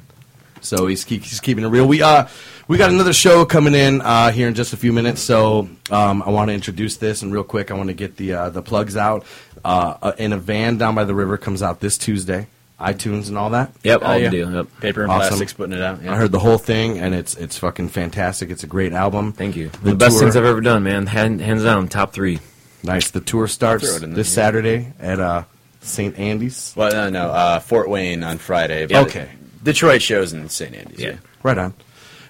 So he's keep, he's keeping it real. We uh we got another show coming in uh, here in just a few minutes. So um, I want to introduce this and real quick I want to get the uh, the plugs out. Uh, uh, in a van down by the river comes out this Tuesday. iTunes and all that. Yep, Oh, all yeah. the deal. Yep. Paper and Awesome. plastics putting it out. Yeah. I heard the whole thing and it's it's fucking fantastic. It's a great album. Thank you. The The, best tour- things I've ever done, man. Hand, hands down, top three. Nice. The tour starts Throw it in there, this yeah. Saturday at uh, St. Andy's. Well, no, no. Uh, Fort Wayne on Friday. Yeah. Okay. Detroit shows in St. Andy's. Yeah. Yeah. Right on.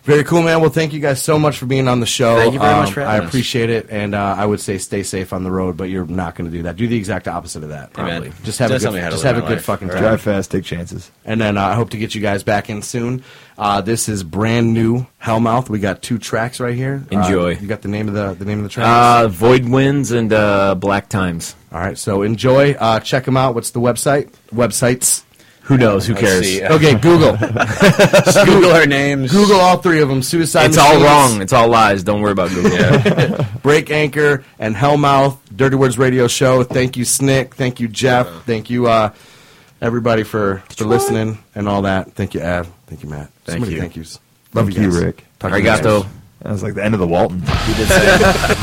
Very cool, man. Well, thank you guys so much for being on the show. Thank you very much Um, for I having us. appreciate it, and uh, I would say stay safe on the road, but you're not going to do that. Do the exact opposite of that. Amen. Probably. Just have Just a good, just have a good life. fucking All time. Drive fast, take chances. And then uh, I hope to get you guys back in soon. Uh, this is brand new Hellmouth. We got two tracks right here. Uh, Enjoy. you got the name of the the name of the tracks. Uh, Void Winds and uh, Black Times. All right. So enjoy. Uh, check them out. What's the website? Websites. Who knows? Who cares? see. Okay. Google. Google our names. Google all three of them. Suicide. It's all wrong. It's all lies. Don't worry about Google. Break Anchor and Hellmouth Dirty Words Radio Show. Thank you, Snick. Thank you, Jeff. Thank you, uh, everybody for, for listening and all that. Thank you, Av. Thank you, Matt. Thank many you. thank yous. Love Thank you, you. Rick. Talk to you guys. Arigato. That was like the end of the Walton. We did say-